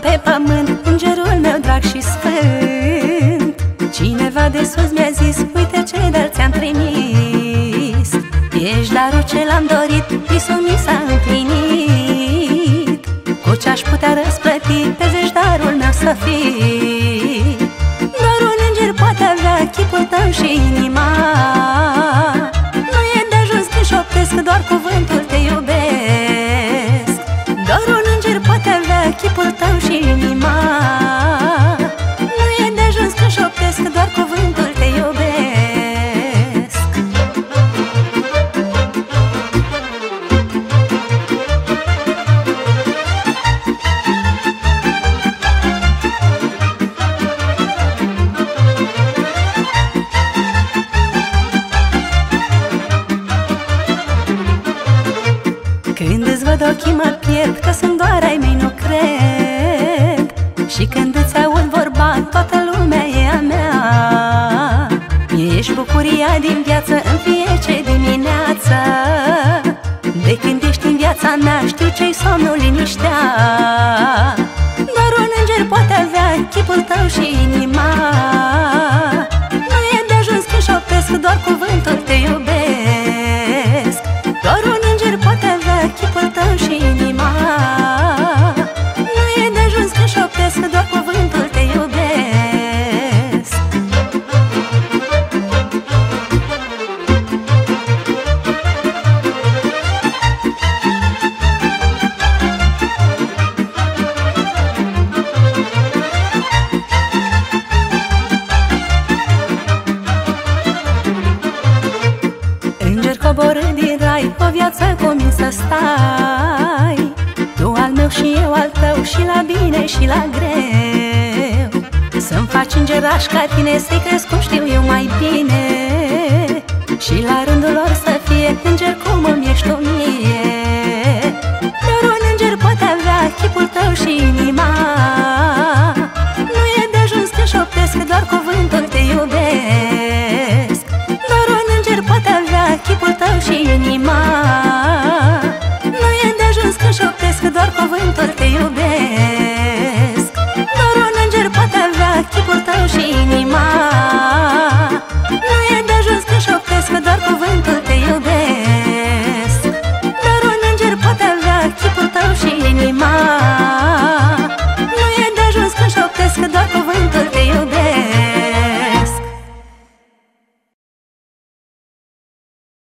pe pământ Îngerul meu drag și sfânt. Cineva de sus mi-a zis Uite ce dar ți-am trimis. Ești darul ce l-am dorit Visul mi s-a împlinit. Cu ce-aș putea răsplăti Pe zeci darul meu să fii? Doar un înger poate avea Chipul tău și inima Chipul tău și inima. Când îți văd ochii mă pierd Că sunt doar ai mei, nu cred Și când îți aud vorba Toată lumea e a mea. Ești bucuria din viață În fiecare dimineață. De când ești în viața mea Știu ce-i somnul liniștea. Doar un înger poate avea Chipul tău și inima cer coborând din rai O viață cum să stai. Tu al meu și eu al tău Și la bine și la greu. Să-mi faci îngeraș ca tine Să-i crezi cum știu eu mai bine. Și la rândul lor să fie Înger cum îmi ești tu mie. Doar un înger poate avea Chipul tău și inima. 是你妈。